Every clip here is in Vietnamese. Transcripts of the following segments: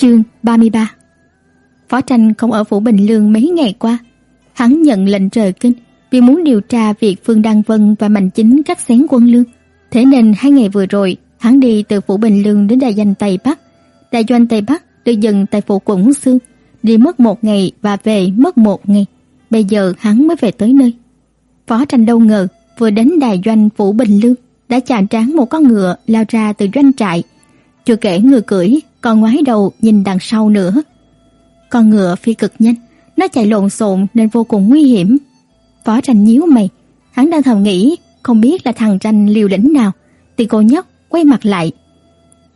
Chương 33 Phó tranh không ở phủ Bình Lương mấy ngày qua. Hắn nhận lệnh trời kinh vì muốn điều tra việc Phương Đăng Vân và Mạnh Chính cắt xén quân lương. Thế nên hai ngày vừa rồi, hắn đi từ phủ Bình Lương đến đại doanh Tây Bắc. Đại doanh Tây Bắc được dừng tại phủ Quận Sương, đi mất một ngày và về mất một ngày. Bây giờ hắn mới về tới nơi. Phó tranh đâu ngờ, vừa đến đại doanh phủ Bình Lương, đã chạm trán một con ngựa lao ra từ doanh trại. Chưa kể người cưỡi, còn ngoái đầu nhìn đằng sau nữa. Con ngựa phi cực nhanh, nó chạy lộn xộn nên vô cùng nguy hiểm. Phó tranh nhíu mày, hắn đang thầm nghĩ không biết là thằng tranh liều lĩnh nào, thì cô nhóc quay mặt lại.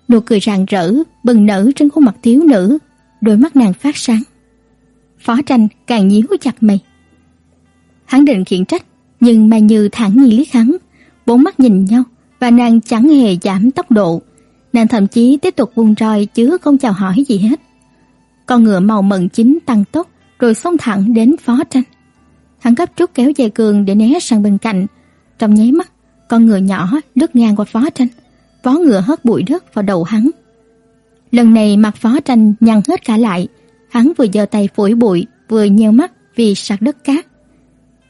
Nụ cười rạng rỡ bừng nở trên khuôn mặt thiếu nữ, đôi mắt nàng phát sáng. Phó tranh càng nhíu chặt mày. Hắn định khiển trách, nhưng Mai Như thẳng nhiên liếc hắn, bốn mắt nhìn nhau và nàng chẳng hề giảm tốc độ. Nàng thậm chí tiếp tục vung roi chứ không chào hỏi gì hết. Con ngựa màu mận chính tăng tốc rồi xông thẳng đến phó tranh. Hắn gấp rút kéo dây cường để né sang bên cạnh. Trong nháy mắt, con ngựa nhỏ lướt ngang qua phó tranh. Vó ngựa hất bụi đất vào đầu hắn. Lần này mặt phó tranh nhăn hết cả lại. Hắn vừa giơ tay phủi bụi, vừa nheo mắt vì sạt đất cát.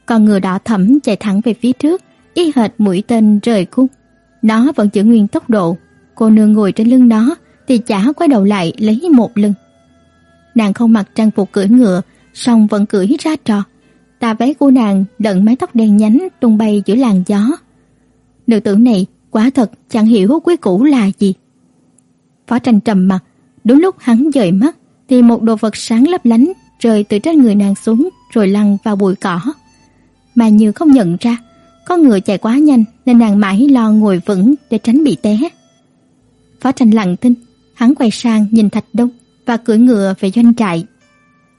Con ngựa đỏ thẫm chạy thẳng về phía trước, y hệt mũi tên rời cung. Nó vẫn giữ nguyên tốc độ. Cô nương ngồi trên lưng nó thì chả quay đầu lại lấy một lưng. Nàng không mặc trang phục cưỡi ngựa, song vẫn cưỡi ra trò. Tà váy của nàng đận mái tóc đen nhánh tung bay giữa làn gió. Nữ tử này quả thật chẳng hiểu quý củ là gì. Phó tranh trầm mặt, đúng lúc hắn dời mắt thì một đồ vật sáng lấp lánh rơi từ trên người nàng xuống rồi lăn vào bụi cỏ. Mà như không nhận ra, con ngựa chạy quá nhanh nên nàng mãi lo ngồi vững để tránh bị té. Phó tranh lặng tin, hắn quay sang nhìn Thạch Đông và cưỡi ngựa về doanh trại.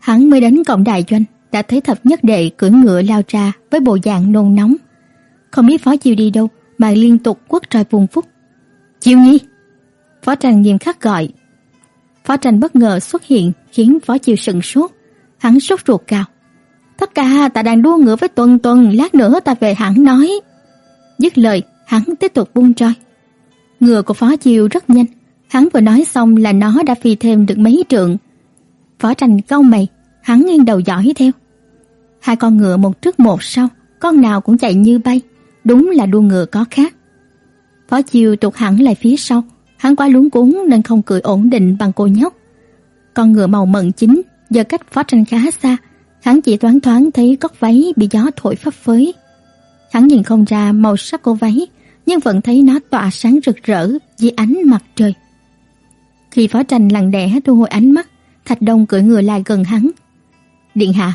Hắn mới đến cổng đại doanh, đã thấy thập nhất đệ cưỡi ngựa lao ra với bộ dạng nôn nóng. Không biết Phó Chiêu đi đâu mà liên tục quất roi vùng phúc. Chiêu Nhi! Phó Tranh nghiêm khắc gọi. Phó Tranh bất ngờ xuất hiện khiến Phó Chiêu sững sốt. Hắn sốt ruột cao. Tất cả ta đang đua ngựa với Tuần Tuần, lát nữa ta về hẳn nói. Dứt lời, hắn tiếp tục buông roi. Ngựa của Phó Chiêu rất nhanh, hắn vừa nói xong là nó đã phi thêm được mấy trượng. Phó Tranh cau mày, hắn nghiêng đầu dõi theo. Hai con ngựa một trước một sau, con nào cũng chạy như bay, đúng là đua ngựa có khác. Phó Chiêu tụt hẳn lại phía sau, hắn quá luống cuống nên không cười ổn định bằng cô nhóc. Con ngựa màu mận chính giờ cách Phó Tranh khá xa, hắn chỉ thoáng thoáng thấy cóc váy bị gió thổi phấp phới. Hắn nhìn không ra màu sắc của váy, nhưng vẫn thấy nó tỏa sáng rực rỡ dưới ánh mặt trời. Khi Phó Tranh lặng lẽ thu hồi ánh mắt, Thạch Đông cưỡi ngựa lại gần hắn. "Điện hạ."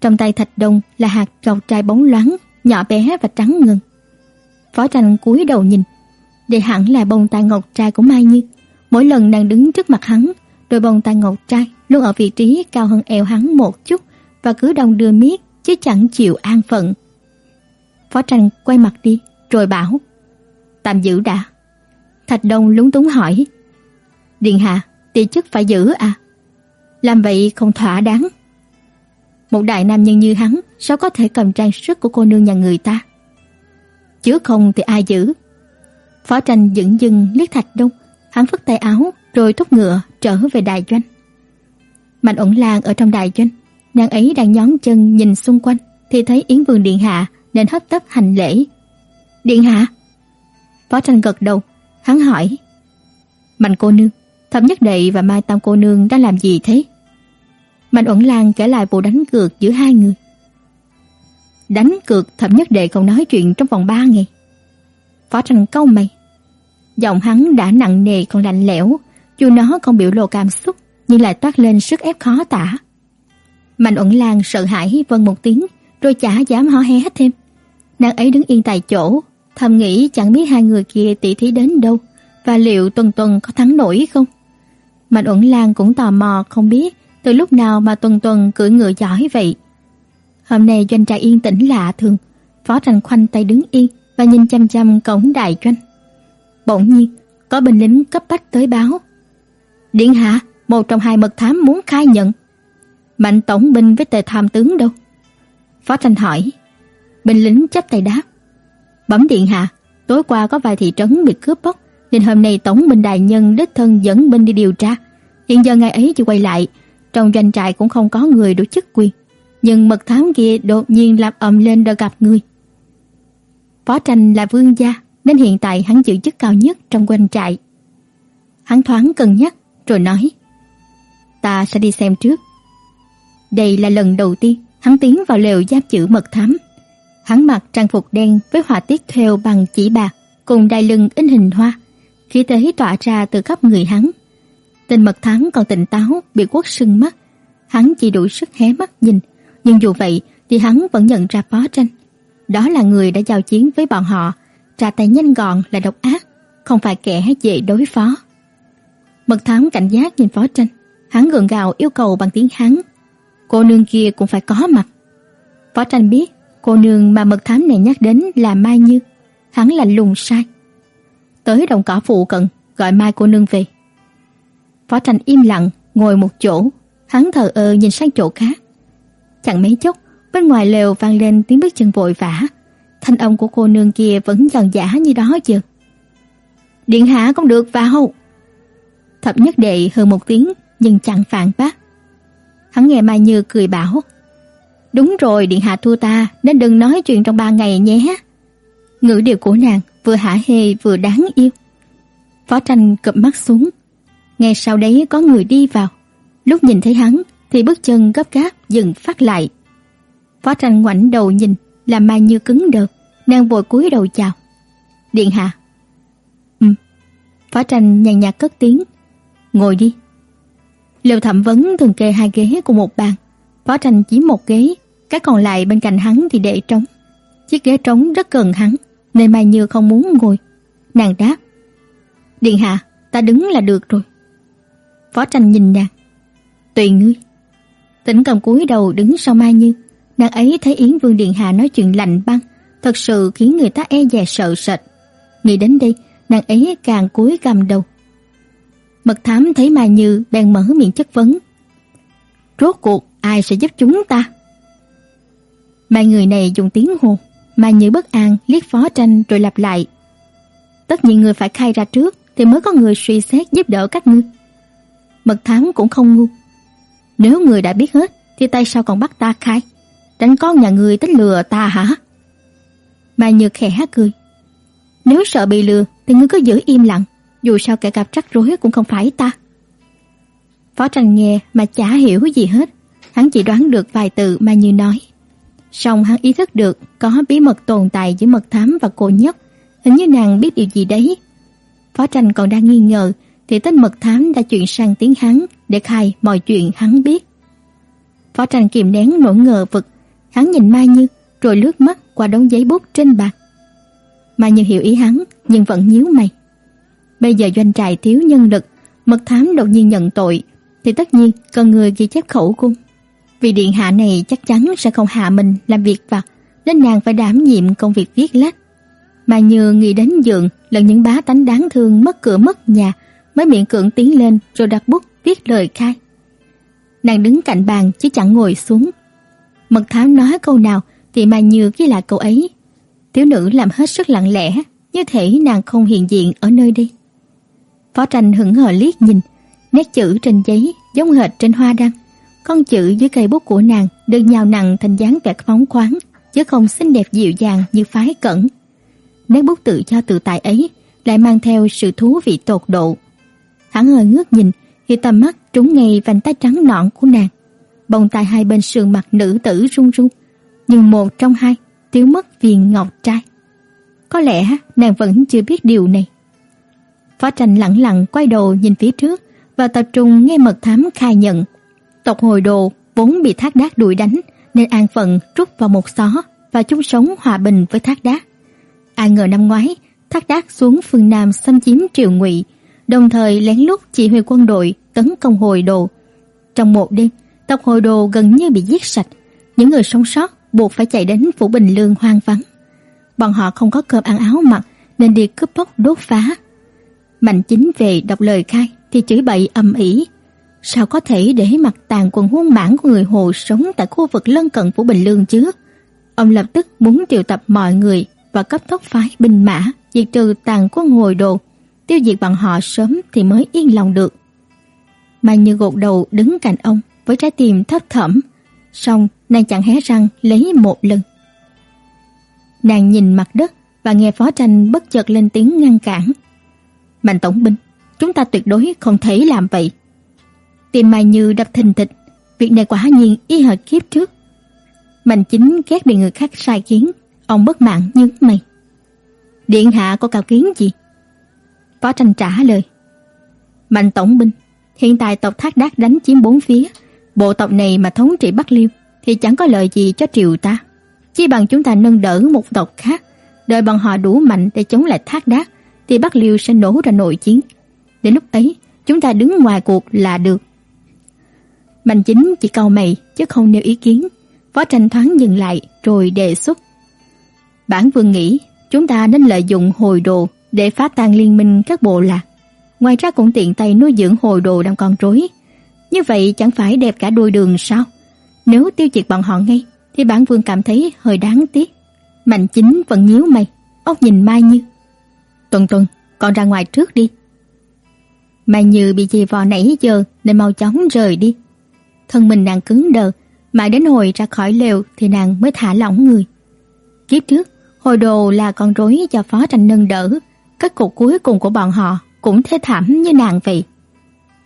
Trong tay Thạch Đông là hạt ngọc trai bóng loáng, nhỏ bé và trắng ngần. Phó Tranh cúi đầu nhìn, đây hẳn là bông tai ngọc trai của Mai Như. Mỗi lần nàng đứng trước mặt hắn, đôi bông tai ngọc trai luôn ở vị trí cao hơn eo hắn một chút và cứ đong đưa miết chứ chẳng chịu an phận. Phó Tranh quay mặt đi, rồi bảo: "Tạm giữ đã." Thạch Đông lúng túng hỏi: "Điện hạ, tỷ chức phải giữ à?" Làm vậy không thỏa đáng. Một đại nam nhân như hắn sao có thể cầm trang sức của cô nương nhà người ta? Chứ không thì ai giữ? Phó tranh dững dưng liếc Thạch Đông, hắn phất tay áo rồi thúc ngựa trở về đại doanh. Mạnh ổn lang ở trong đại doanh, nàng ấy đang nhón chân nhìn xung quanh thì thấy Yến Vương điện hạ nên hấp tấp hành lễ. "Điện hạ?" Phó tranh gật đầu, hắn hỏi: "Mạnh cô nương, Thẩm Nhất Đệ và Mai Tam cô nương đang làm gì thế?" Mạnh Uẩn Lan kể lại vụ đánh cược giữa hai người. Đánh cược Thẩm Nhất Đệ còn nói chuyện trong vòng ba ngày. Phó Tranh câu mày. Giọng hắn đã nặng nề còn lạnh lẽo, dù nó không biểu lộ cảm xúc nhưng lại toát lên sức ép khó tả. Mạnh Uẩn Lan sợ hãi vâng một tiếng, rồi chả dám hó hé thêm. Nàng ấy đứng yên tại chỗ, thầm nghĩ chẳng biết hai người kia tỉ thí đến đâu và liệu Tuần Tuần có thắng nổi không. Mạnh Uẩn Lan cũng tò mò không biết từ lúc nào mà Tuần Tuần cưỡi ngựa giỏi vậy. Hôm nay doanh trại yên tĩnh lạ thường, Phó Tranh khoanh tay đứng yên và nhìn chăm chăm cổng đại doanh. Bỗng nhiên, có binh lính cấp bách tới báo. Điện hạ, một trong hai mật thám muốn khai nhận. Mạnh tổng binh với tề tham tướng đâu? Phó Tranh hỏi. Binh lính chấp tay đáp. Bẩm điện hạ, tối qua có vài thị trấn bị cướp bóc, nên hôm nay tổng binh đại nhân đích thân dẫn binh đi điều tra. Hiện giờ ngày ấy chưa quay lại, trong doanh trại cũng không có người đủ chức quyền, nhưng mật thám kia đột nhiên làm ầm lên đòi gặp người. Phó Tranh là vương gia, nên hiện tại hắn giữ chức cao nhất trong doanh trại. Hắn thoáng cân nhắc rồi nói: "Ta sẽ đi xem trước." Đây là lần đầu tiên hắn tiến vào lều giáp chữ mật thám. Hắn mặc trang phục đen với họa tiết thêu bằng chỉ bạc, cùng đai lưng in hình hoa, khí thế tỏa ra từ khắp người hắn. Tên mật thám còn tỉnh táo, bị quất sưng mắt, hắn chỉ đủ sức hé mắt nhìn, nhưng dù vậy thì hắn vẫn nhận ra Phó Tranh. Đó là người đã giao chiến với bọn họ, ra tay nhanh gọn là độc ác, không phải kẻ dễ đối phó. Mật thám cảnh giác nhìn Phó Tranh, hắn gượng gạo yêu cầu bằng tiếng Hán. Cô nương kia cũng phải có mặt. Phó Tranh biết, cô nương mà mật thám này nhắc đến là Mai Như, hắn lạnh lùng sai. Tới đồng cỏ phụ cận, gọi Mai cô nương về. Phó Tranh im lặng, ngồi một chỗ, hắn thờ ơ nhìn sang chỗ khác. Chẳng mấy chốc, bên ngoài lều vang lên tiếng bước chân vội vã. Thanh âm của cô nương kia vẫn giòn giả như đó chứ. Điện hạ không được vào. Thập nhất đệ hừ một tiếng nhưng chẳng phản bác. Hắn nghe Mai Như cười bảo: "Đúng rồi, điện hạ thua ta, nên đừng nói chuyện trong ba ngày nhé." Ngữ điệu của nàng vừa hả hê vừa đáng yêu. Phó Tranh cụp mắt xuống, ngay sau đấy có người đi vào. Lúc nhìn thấy hắn thì bước chân gấp gáp dừng phát lại. Phó Tranh ngoảnh đầu nhìn, làm Mai Như cứng đờ, nàng vội cúi đầu chào. "Điện hạ." "Ừm." Phó Tranh nhàn nhạt cất tiếng, "Ngồi đi." Lều Thẩm Vấn thường kê hai ghế cùng một bàn, Phó Tranh chỉ một ghế, cái còn lại bên cạnh hắn thì để trống. Chiếc ghế trống rất gần hắn, nên Mai Như không muốn ngồi. Nàng đáp: "Điện hạ, ta đứng là được rồi." Phó Tranh nhìn nàng, "Tùy ngươi." Tỉnh cầm cúi đầu đứng sau Mai Như, nàng ấy thấy Yến Vương điện hạ nói chuyện lạnh băng, thật sự khiến người ta e dè sợ sệt. Nghĩ đến đây, nàng ấy càng cúi gằm đầu. Mật thám thấy Mai Như đang mở miệng chất vấn. Rốt cuộc ai sẽ giúp chúng ta? Mà người này dùng tiếng hô, mà Như bất an liếc Phó Tranh rồi lặp lại. Tất nhiên người phải khai ra trước thì mới có người suy xét giúp đỡ các ngươi. Mật thám cũng không ngu. Nếu người đã biết hết thì tại sao còn bắt ta khai? Đánh con nhà người tính lừa ta hả? mà Như khẽ cười. Nếu sợ bị lừa thì ngươi cứ giữ im lặng, dù sao kẻ gặp rắc rối cũng không phải ta. Phó Tranh nghe mà chả hiểu gì hết, hắn chỉ đoán được vài từ mà Như nói. Song hắn ý thức được có bí mật tồn tại giữa mật thám và cô nhất hình như nàng biết điều gì đấy. Phó Tranh còn đang nghi ngờ thì tên mật thám đã chuyển sang tiếng hắn để khai mọi chuyện hắn biết. Phó Tranh kìm nén nỗi ngờ vực, hắn nhìn Mai Như rồi lướt mắt qua đống giấy bút trên bàn. Mai Như hiểu ý hắn nhưng vẫn nhíu mày. Bây giờ doanh trại thiếu nhân lực, mật thám đột nhiên nhận tội thì tất nhiên cần người ghi chép khẩu cung. Vì điện hạ này chắc chắn sẽ không hạ mình làm việc vặt, nên nàng phải đảm nhiệm công việc viết lách. Mà như nghĩ đến giường, lần những bá tánh đáng thương mất cửa mất nhà, mới miệng cưỡng tiến lên rồi đặt bút viết lời khai. Nàng đứng cạnh bàn chứ chẳng ngồi xuống. Mật thám nói câu nào thì mà như ghi lại câu ấy. Thiếu nữ làm hết sức lặng lẽ, như thể nàng không hiện diện ở nơi đây. Phó tranh hững hờ liếc nhìn, nét chữ trên giấy giống hệt trên hoa đăng. Con chữ dưới cây bút của nàng được nhào nặng thành dáng vẻ phóng khoáng, chứ không xinh đẹp dịu dàng như phái cẩn. Nét bút tự cho tự tại ấy lại mang theo sự thú vị tột độ. Hắn hơi ngước nhìn, thì tầm mắt trúng ngay vành tay trắng nõn của nàng. Bông tai hai bên sườn mặt nữ tử run run, nhưng một trong hai thiếu mất viền ngọc trai. Có lẽ nàng vẫn chưa biết điều này. Phó Tranh lặng lặng quay đầu nhìn phía trước và tập trung nghe mật thám khai nhận. Tộc hồi đồ vốn bị Thác Đát đuổi đánh nên an phận rút vào một xó và chung sống hòa bình với Thác Đát. Ai ngờ năm ngoái, Thác Đát xuống phương Nam xâm chiếm Triều Ngụy, đồng thời lén lút chỉ huy quân đội tấn công hồi đồ. Trong một đêm, tộc hồi đồ gần như bị giết sạch, những người sống sót buộc phải chạy đến phủ Bình Lương hoang vắng. Bọn họ không có cơm ăn áo mặc nên đi cướp bóc đốt phá. Mạnh Chính về đọc lời khai thì chửi bậy ầm ĩ. Sao có thể để mặt tàn quần hung bản của người Hồ sống tại khu vực lân cận phủ Bình Lương chứ? Ông lập tức muốn triệu tập mọi người và cấp tốc phái binh mã diệt trừ tàn quân hồi đồ, tiêu diệt bọn họ sớm thì mới yên lòng được. Mai Như gột đầu đứng cạnh ông với trái tim thấp thỏm, xong nàng chẳng hé răng lấy một lần. Nàng nhìn mặt đất và nghe Phó Tranh bất chợt lên tiếng ngăn cản. "Mạnh tổng binh, chúng ta tuyệt đối không thể làm vậy." Tim Mai Như đập thình thịch, việc này quả nhiên y hệt kiếp trước. Mạnh Chính ghét bị người khác sai khiến, ông bất mãn nhướng mày. "Điện hạ có cao kiến gì?" Phó Tranh trả lời. "Mạnh tổng binh, hiện tại tộc Thác Đát đánh chiếm bốn phía, bộ tộc này mà thống trị Bắc Liêu thì chẳng có lợi gì cho triều ta. Chỉ bằng chúng ta nâng đỡ một tộc khác, đợi bọn họ đủ mạnh để chống lại Thác Đát thì Bắc Liêu sẽ nổ ra nội chiến. Đến lúc ấy, chúng ta đứng ngoài cuộc là được. Mạnh Chính chỉ cau mày chứ không nêu ý kiến. Phó Tranh thoáng dừng lại rồi đề xuất. Bản vương nghĩ chúng ta nên lợi dụng hồi đồ để phá tan liên minh các bộ lạc. Ngoài ra cũng tiện tay nuôi dưỡng hồi đồ đang còn rối. Như vậy chẳng phải đẹp cả đôi đường sao? Nếu tiêu diệt bọn họ ngay thì bản vương cảm thấy hơi đáng tiếc. Mạnh Chính vẫn nhíu mày, óc nhìn Mai Như. "Tuần Tuần, con ra ngoài trước đi." Mai Như bị dì vò nãy giờ nên mau chóng rời đi. Thân mình nàng cứng đờ, mãi đến hồi ra khỏi lều thì nàng mới thả lỏng người. Kiếp trước, hồi đồ là con rối cho phó tranh nâng đỡ, các cuộc cuối cùng của bọn họ cũng thế thảm như nàng vậy.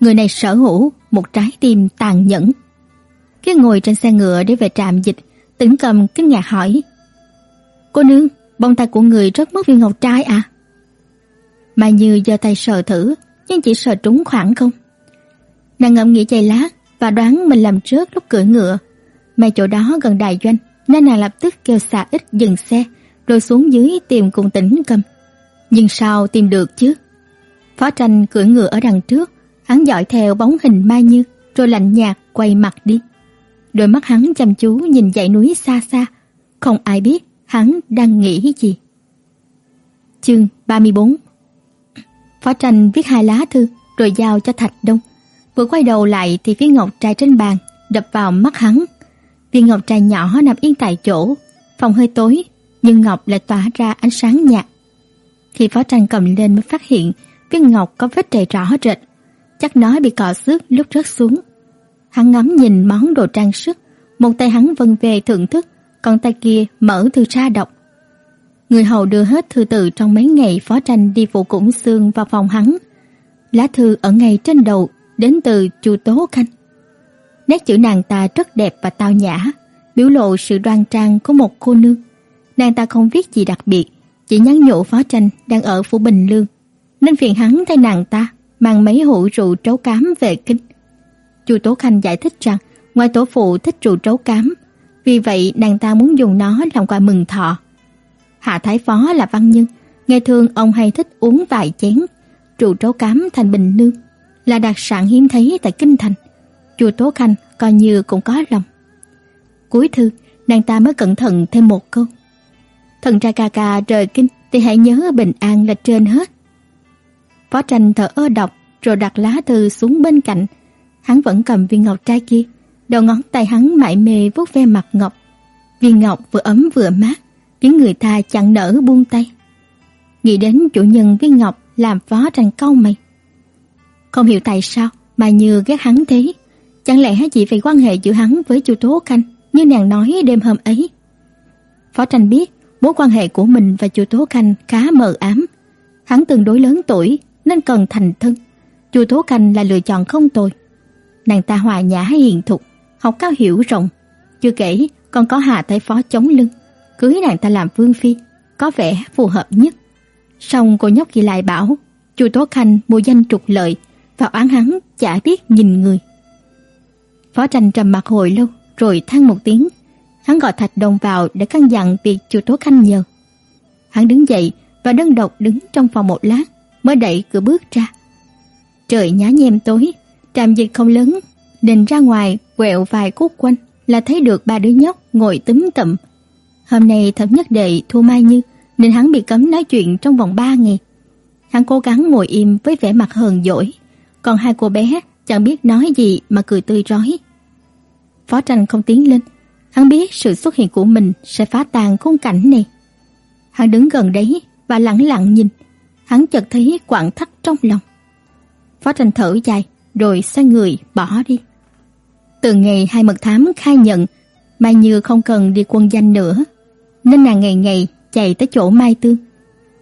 Người này sở hữu một trái tim tàn nhẫn. Khi ngồi trên xe ngựa để về trạm dịch, Tĩnh Cầm kinh ngạc hỏi: "Cô nương, bông tay của người rất mất viên ngọc trai à?" Mai Như giơ tay sờ thử, nhưng chỉ sờ trúng khoảng không. Nàng ngậm nghĩ giây lát và đoán mình làm trước lúc cưỡi ngựa. Mà chỗ đó gần đài doanh, nên nàng lập tức kêu xà ít dừng xe, rồi xuống dưới tìm cùng tỉnh Cầm. Nhưng sao tìm được chứ? Phó Tranh cưỡi ngựa ở đằng trước, hắn dõi theo bóng hình Mai Như, rồi lạnh nhạt quay mặt đi. Đôi mắt hắn chăm chú nhìn dãy núi xa xa, không ai biết hắn đang nghĩ gì. Chương 34 Phó Tranh viết hai lá thư rồi giao cho Thạch Đông. Vừa quay đầu lại thì viên ngọc trai trên bàn đập vào mắt hắn. Viên ngọc trai nhỏ nằm yên tại chỗ, phòng hơi tối, nhưng ngọc lại tỏa ra ánh sáng nhạt. Khi Phó Tranh cầm lên mới phát hiện viên ngọc có vết trầy rõ rệt, chắc nó bị cọ xước lúc rớt xuống. Hắn ngắm nhìn món đồ trang sức, một tay hắn vân về thưởng thức, còn tay kia mở thư ra đọc. Người hầu đưa hết thư từ trong mấy ngày phó tranh đi vụ củng xương vào phòng hắn. Lá thư ở ngay trên đầu đến từ Chu Tố Khanh. Nét chữ nàng ta rất đẹp và tao nhã, biểu lộ sự đoan trang của một cô nương. Nàng ta không viết gì đặc biệt, chỉ nhắn nhủ phó tranh đang ở phủ Bình Lương, nên phiền hắn thay nàng ta mang mấy hũ rượu trấu cám về kinh. Chu Tố Khanh giải thích rằng ngoài tổ phụ thích rượu trấu cám, vì vậy nàng ta muốn dùng nó làm quà mừng thọ. Hạ Thái Phó là văn nhân, ngày thường ông hay thích uống vài chén rượu trấu cám thành bình nương, là đặc sản hiếm thấy tại kinh thành. chùa Tố Khanh coi như cũng có lòng. Cuối thư, nàng ta mới cẩn thận thêm một câu. Thần trai ca ca rời kinh thì hãy nhớ bình an là trên hết. Phó tranh thở ơ đọc rồi đặt lá thư xuống bên cạnh. Hắn vẫn cầm viên ngọc trai kia, đầu ngón tay hắn mải mê vuốt ve mặt ngọc. Viên ngọc vừa ấm vừa mát, khiến người ta chẳng nỡ buông tay. Nghĩ đến chủ nhân viên ngọc làm phó tranh câu mày. Không hiểu tại sao mà như ghét hắn thế. Chẳng lẽ chỉ vì quan hệ giữa hắn với chu Tố Khanh như nàng nói đêm hôm ấy. Phó tranh biết mối quan hệ của mình và chu Tố Khanh khá mờ ám. Hắn tương đối lớn tuổi nên cần thành thân. chu Tố Khanh là lựa chọn không tồi. Nàng ta hòa nhã hiền thục, học cao hiểu rộng, chưa kể còn có Hà Thái Phó chống lưng cưới nàng ta làm vương phi, có vẻ phù hợp nhất. xong cô nhóc kia lại bảo, Chu Tố Khanh mua danh trục lợi và oán hắn chả biết nhìn người. Phó Tranh trầm mặt hồi lâu, rồi than một tiếng. Hắn gọi Thạch Đồng vào để căn dặn việc chùa Tố Khanh nhờ. Hắn đứng dậy và đơn độc đứng trong phòng một lát, mới đẩy cửa bước ra. Trời nhá nhem tối, trạm dịch không lớn, nên ra ngoài quẹo vài khúc quanh là thấy được ba đứa nhóc ngồi túm tụm Hôm nay thẩm nhất đệ thua Mai Như, nên hắn bị cấm nói chuyện trong vòng ba ngày. Hắn cố gắng ngồi im với vẻ mặt hờn dỗi, còn hai cô bé chẳng biết nói gì mà cười tươi rói. Phó Tranh không tiến lên, hắn biết sự xuất hiện của mình sẽ phá tan khung cảnh này. Hắn đứng gần đấy và lặng lặng nhìn, hắn chợt thấy quặn thắt trong lòng. Phó Tranh thở dài, rồi xoay người bỏ đi. Từ ngày hai mật thám khai nhận Mai Như không cần đi quân danh nữa, nên nàng ngày ngày chạy tới chỗ Mai Tương.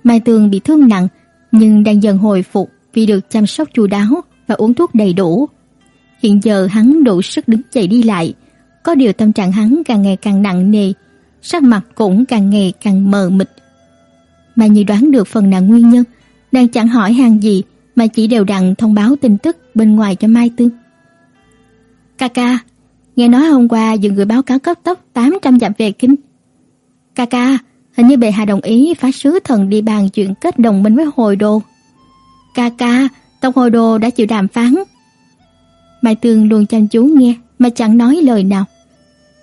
Mai Tương bị thương nặng nhưng đang dần hồi phục vì được chăm sóc chu đáo và uống thuốc đầy đủ. Hiện giờ hắn đủ sức đứng dậy đi lại, có điều tâm trạng hắn càng ngày càng nặng nề, sắc mặt cũng càng ngày càng mờ mịt. mà Như đoán được phần nào nguyên nhân, nàng chẳng hỏi hàng gì mà chỉ đều đặn thông báo tin tức bên ngoài cho Mai Tương. "Ca ca, nghe nói hôm qua dừng người báo cáo cấp tốc 800 dặm về kinh." "Ca ca, hình như bệ hạ đồng ý phá sứ thần đi bàn chuyện kết đồng minh với hồi đồ." "Ca Tông hồi đồ đã chịu đàm phán." Mai Tương luôn chăm chú nghe mà chẳng nói lời nào.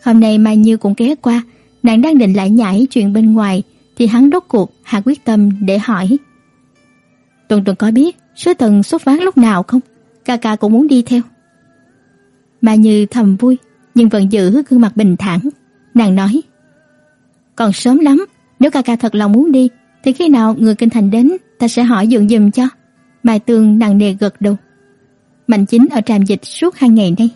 Hôm nay Mai Như cũng ghé qua, nàng đang định lại nhảy chuyện bên ngoài thì hắn đốt cuộc hạ quyết tâm để hỏi. Tuần Tuần có biết sứ thần xuất phát lúc nào không? Ca ca cũng muốn đi theo. Mà Như thầm vui, nhưng vẫn giữ gương mặt bình thản. Nàng nói, còn sớm lắm, nếu ca ca thật lòng muốn đi, thì khi nào người kinh thành đến, ta sẽ hỏi dượng dùm cho. Mai Tương nặng nề gật đầu. Mạnh Chính ở trạm dịch suốt hai ngày nay.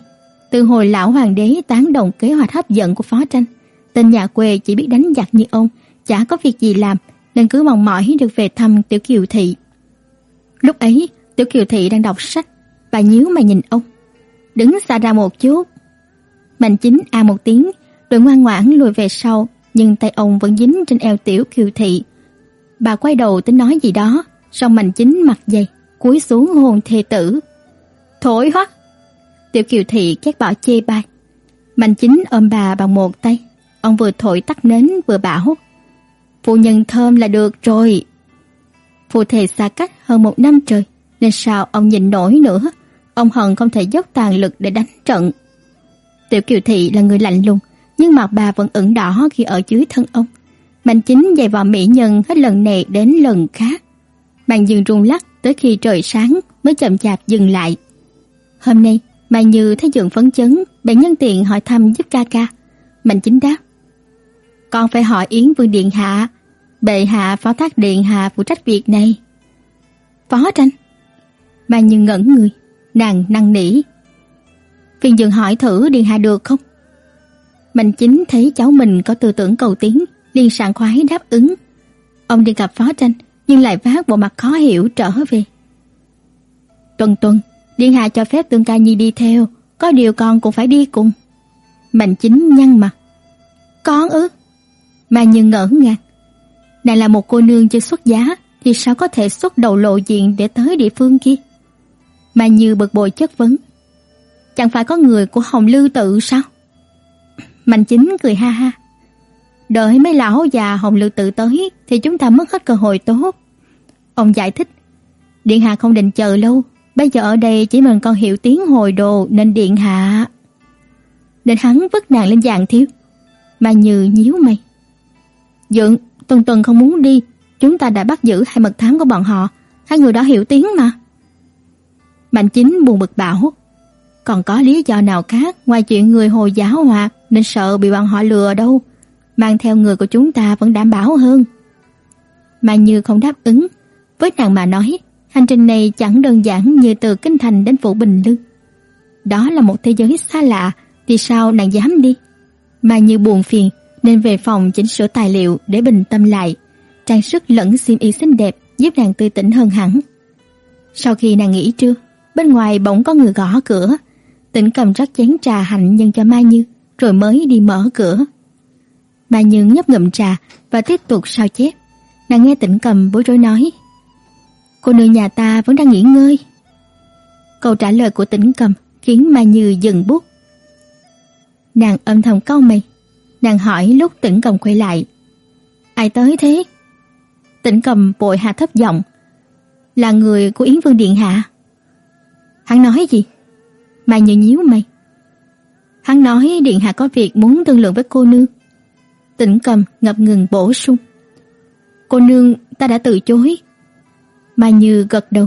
Từ hồi lão hoàng đế tán đồng kế hoạch hấp dẫn của phó tranh, tên nhà quê chỉ biết đánh giặc như ông, chả có việc gì làm, nên cứ mong mỏi được về thăm Tiểu Kiều thị. Lúc ấy, Tiểu Kiều thị đang đọc sách, bà nhíu mày nhìn ông. Đứng xa ra một chút. Mạnh Chính a một tiếng, rồi ngoan ngoãn lùi về sau, nhưng tay ông vẫn dính trên eo Tiểu Kiều thị. Bà quay đầu tính nói gì đó, song Mạnh Chính mặt dày, cúi xuống hôn thê tử. Thổi hoắc. Tiểu Kiều thị ghét bỏ chê bai. Mạnh Chính ôm bà bằng một tay, ông vừa thổi tắt nến vừa bảo: "Phu nhân thơm là được rồi." Phu thề xa cách hơn một năm trời, nên sao ông nhịn nổi nữa? Ông hận không thể dốc toàn lực để đánh trận. Tiểu Kiều thị là người lạnh lùng, nhưng mặt bà vẫn ửng đỏ khi ở dưới thân ông. Mạnh Chính dày vào mỹ nhân hết lần này đến lần khác. Bàn dừng rung lắc tới khi trời sáng mới chậm chạp dừng lại. Hôm nay, Mai Như thấy dượng phấn chấn, bèn nhân tiện hỏi thăm giúp ca ca. Mạnh chính đáp. Con phải hỏi Yến Vương Điện Hạ. Bệ hạ phó thác Điện Hạ phụ trách việc này. Phó tranh. Mai Như ngẩn người, nàng năn nỉ. Phiền dượng hỏi thử Điện Hạ được không? Mạnh chính thấy cháu mình có tư tưởng cầu tiến, liền sảng khoái đáp ứng. Ông đi gặp phó tranh, nhưng lại vác bộ mặt khó hiểu trở về. Tuần tuần, Điện hạ cho phép Tương Ca Nhi đi theo, có điều con cũng phải đi cùng. Mạnh Chính nhăn mặt. Con ư? Mà như ngỡ ngàng. Nàng là một cô nương chưa xuất giá, thì sao có thể xuất đầu lộ diện để tới địa phương kia? Mà như bực bội chất vấn. Chẳng phải có người của Hồng Lư tự sao? Mạnh Chính cười ha ha. Đợi mấy lão già Hồng Lư tự tới thì chúng ta mất hết cơ hội tốt. Ông giải thích, Điện hạ không định chờ lâu, bây giờ ở đây chỉ mình con hiểu tiếng hồi đồ nên điện hạ. Nên hắn vứt nàng lên dạng thiếu. Mà Như nhíu mày. Dượng, Tuần Tuần không muốn đi, chúng ta đã bắt giữ hai mật thám của bọn họ, hai người đó hiểu tiếng mà. Mạnh Chính buồn bực bảo, còn có lý do nào khác ngoài chuyện người Hồi giáo hòa nên sợ bị bọn họ lừa đâu, mang theo người của chúng ta vẫn đảm bảo hơn. Mà Như không đáp ứng, với nàng mà nói, hành trình này chẳng đơn giản như từ kinh thành đến phủ Bình Lư. Đó là một thế giới xa lạ, vì sao nàng dám đi? Mà như buồn phiền nên về phòng chỉnh sửa tài liệu để bình tâm lại, trang sức lẫn xiêm y xinh đẹp giúp nàng tươi tỉnh hơn hẳn. Sau khi nàng nghỉ trưa, bên ngoài bỗng có người gõ cửa. Tỉnh cầm rắc chén trà hạnh nhân cho Mai Như, rồi mới đi mở cửa. Mai Như nhấp ngụm trà và tiếp tục sao chép. Nàng nghe Tỉnh cầm bối rối nói: cô nương nhà ta vẫn đang nghỉ ngơi. Câu trả lời của Tĩnh Cầm khiến Mai Như dừng bút. Nàng âm thầm cau mày, nàng hỏi lúc Tĩnh Cầm quay lại, "Ai tới thế?" Tĩnh Cầm bội hạ thấp giọng, "Là người của Yến Vương điện hạ." Hắn nói gì? Mai Như nhíu mày. Hắn nói điện hạ có việc muốn thương lượng với cô nương. Tĩnh Cầm ngập ngừng bổ sung, "Cô nương, ta đã từ chối." Mai Như gật đầu.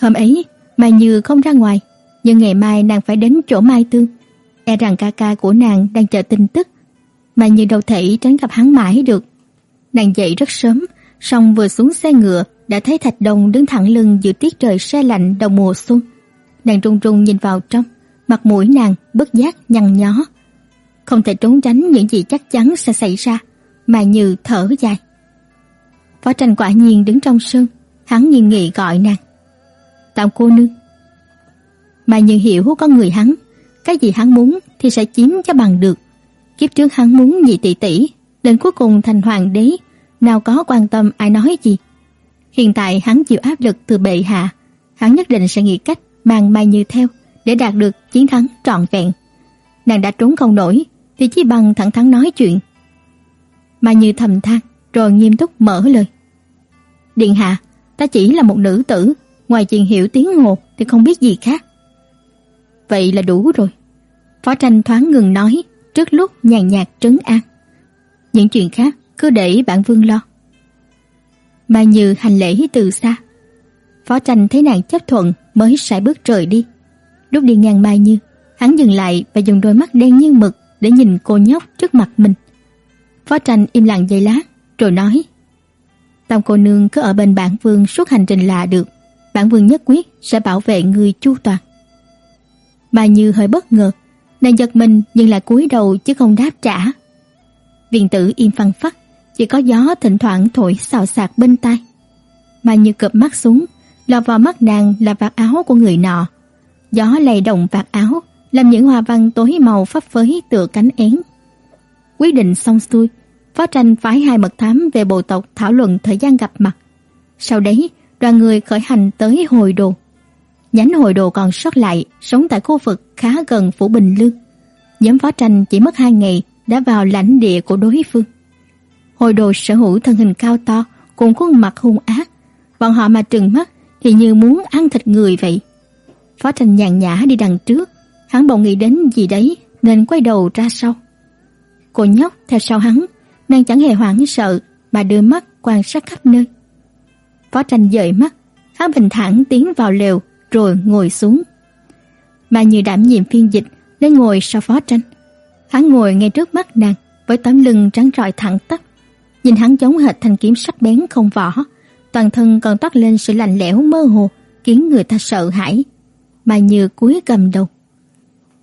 Hôm ấy, Mai Như không ra ngoài, nhưng ngày mai nàng phải đến chỗ Mai Tương, e rằng ca ca của nàng đang chờ tin tức. Mai Như đâu thể tránh gặp hắn mãi được. Nàng dậy rất sớm, song vừa xuống xe ngựa đã thấy Thạch Đồng đứng thẳng lưng giữa tiết trời se lạnh đầu mùa xuân. nàng run run nhìn vào trong, mặt mũi nàng bất giác nhăn nhó. Không thể trốn tránh những gì chắc chắn sẽ xảy ra, mà như thở dài. Phó tranh quả nhiên đứng trong sân, hắn nghiêm nghị gọi nàng. Tam cô nương. Mà như hiểu con người hắn, cái gì hắn muốn thì sẽ chiếm cho bằng được. Kiếp trước hắn muốn nhị tỷ tỷ, đến cuối cùng thành hoàng đế, nào có quan tâm ai nói gì. Hiện tại hắn chịu áp lực từ bệ hạ, hắn nhất định sẽ nghĩ cách mang Mai Như theo để đạt được chiến thắng trọn vẹn. Nàng đã trốn không nổi, thì chỉ bằng thẳng thắn nói chuyện. Mai Như thầm than, rồi nghiêm túc mở lời. Điện hạ, ta chỉ là một nữ tử, ngoài chuyện hiểu tiếng ngột thì không biết gì khác. Vậy là đủ rồi. Phó tranh thoáng ngừng nói, trước lúc nhàn nhạt trấn an. Những chuyện khác cứ để bản vương lo. Mai Như hành lễ từ xa. Phó tranh thấy nàng chấp thuận mới sải bước rời đi. Lúc đi ngang Mai Như, hắn dừng lại và dùng đôi mắt đen như mực để nhìn cô nhóc trước mặt mình. Phó tranh im lặng giây lát, rồi nói: "Tam cô nương cứ ở bên bản vương suốt hành trình là được, bản vương nhất quyết sẽ bảo vệ người chu toàn." bà Như hơi bất ngờ, nàng giật mình nhưng lại cúi đầu chứ không đáp trả. Viện tử im phăng phắc, chỉ có gió thỉnh thoảng thổi xào xạc bên tai. bà Như cụp mắt xuống, lọt vào mắt nàng là vạt áo của người nọ. Gió lay động vạt áo, làm những hoa văn tối màu phấp phới tựa cánh én. Quyết định xong xuôi, Phó Tranh phái hai mật thám về bộ tộc thảo luận thời gian gặp mặt. Sau đấy, đoàn người khởi hành tới Hồi Đồ. Nhánh Hồi Đồ còn sót lại, sống tại khu vực khá gần phủ Bình Lương. Nhóm Phó Tranh chỉ mất hai ngày đã vào lãnh địa của đối phương. Hồi Đồ sở hữu thân hình cao to, cùng khuôn mặt hung ác, bọn họ mà trừng mắt thì như muốn ăn thịt người vậy. Phó Tranh nhàn nhã đi đằng trước, hắn bỗng nghĩ đến gì đấy nên quay đầu ra sau. Cô nhóc theo sau hắn, nàng chẳng hề hoảng sợ mà đưa mắt quan sát khắp nơi. Phó Tranh dời mắt, hắn bình thản tiến vào lều rồi ngồi xuống. Mà như đảm nhiệm phiên dịch lên ngồi sau Phó Tranh. Hắn ngồi ngay trước mắt nàng với tấm lưng trắng trọi thẳng tắp. Nhìn hắn giống hệt thanh kiếm sắc bén không vỏ, toàn thân còn toát lên sự lạnh lẽo mơ hồ, khiến người ta sợ hãi. Mà như cúi cầm đầu.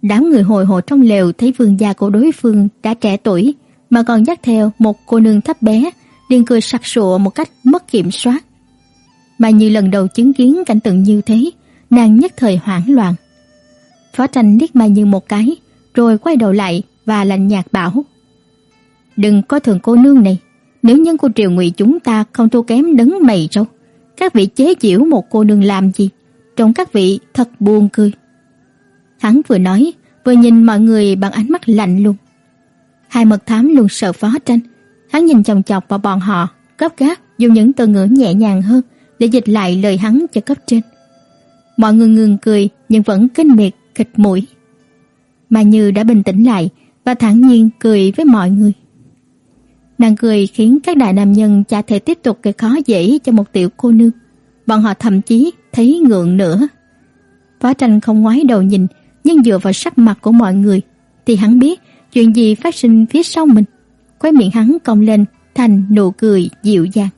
Đám người hồi hộp trong lều thấy vương gia của đối phương đã trẻ tuổi mà còn dắt theo một cô nương thấp bé, liền cười sặc sụa một cách mất kiểm soát. Mà như lần đầu chứng kiến cảnh tượng như thế, nàng nhất thời hoảng loạn. Phó tranh liếc Mai Như một cái, rồi quay đầu lại và lạnh nhạt bảo: "Đừng có thường cô nương này, nếu nhân của triều ngụy chúng ta không thua kém đấng mày râu, các vị chế giễu một cô nương làm gì? Trong các vị thật buồn cười." Hắn vừa nói, vừa nhìn mọi người bằng ánh mắt lạnh lùng. Hai mật thám luôn sợ phó tranh, hắn nhìn chòng chọc vào bọn họ, gấp gáp dùng những từ ngữ nhẹ nhàng hơn để dịch lại lời hắn cho cấp trên. Mọi người ngừng cười nhưng vẫn kinh miệt khịt mũi. Mà Như đã bình tĩnh lại và thản nhiên cười với mọi người. Nàng cười khiến các đại nam nhân chả thể tiếp tục gây khó dễ cho một tiểu cô nương. Bọn họ thậm chí thấy ngượng nữa. Phó tranh không ngoái đầu nhìn, nhưng dựa vào sắc mặt của mọi người thì hắn biết chuyện gì phát sinh phía sau mình. Khóe miệng hắn cong lên, thành nụ cười dịu dàng.